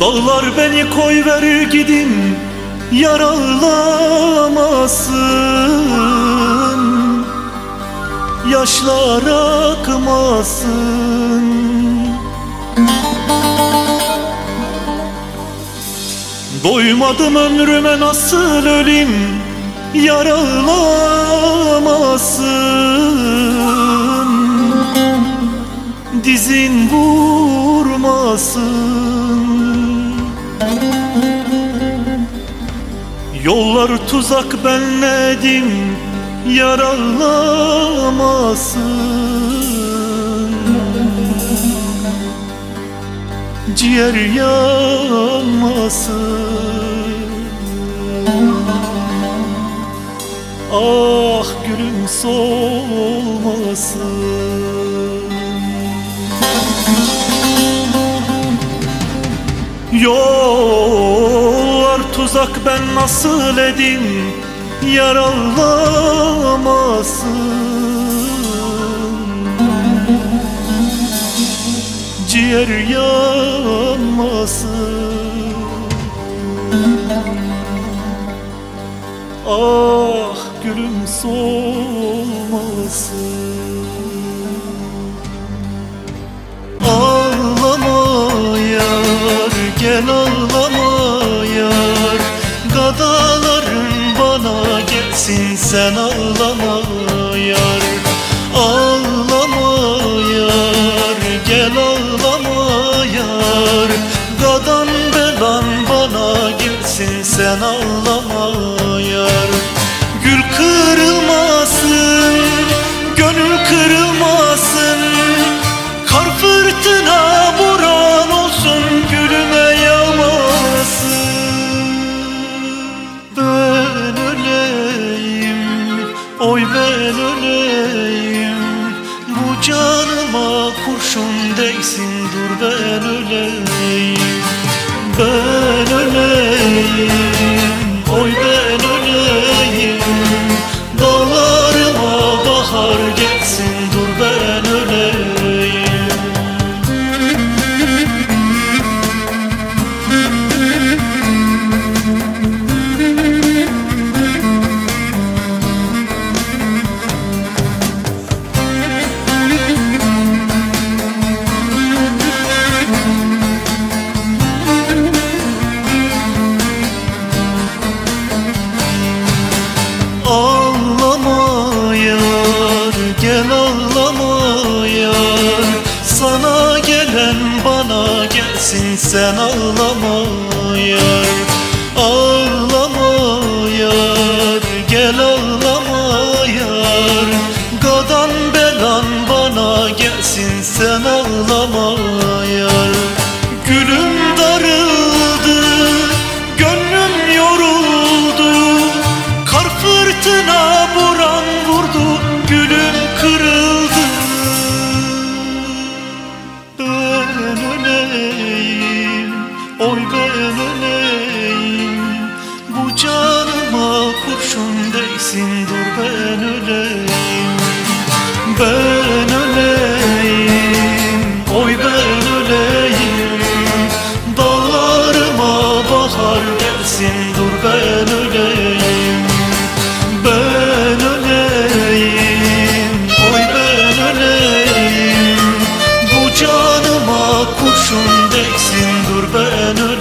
Dağlar beni koy ver gidim yaralamasın Yaşlar akmasın. Doymadım ömrüme nasıl ölüm yaralamasın Dizin vurmasın. Yollar tuzak ben nedim yaralamasın Ciğer yanmasın. Ah gülüm solmasın Yollar tuzak ben nasıl edim yaralamasın Ciğer yanmasın? Ah gülüm solmasın sen ağlama yar Ağlama yar gel ağlama yar Gadan belan bana gelsin sen ağlama yar Gül kırılmasın, gönül kırılmasın. Kar fırtına canıma kurşun değsin dur ben öleyim. Ben gelsin sen ağlama yar Ağlama yar gel ağlama yar Gadan belan bana gelsin sen ağlama Oy ben Bu canıma kurşun değsin Dur ben öleyim Ben öleyim Oy ben öleyim Dağlarıma bahar gelsin Dur ben öleyim ben öleyim, oy ben öleyim Bu canıma kurşun değsin Nur ben ölüm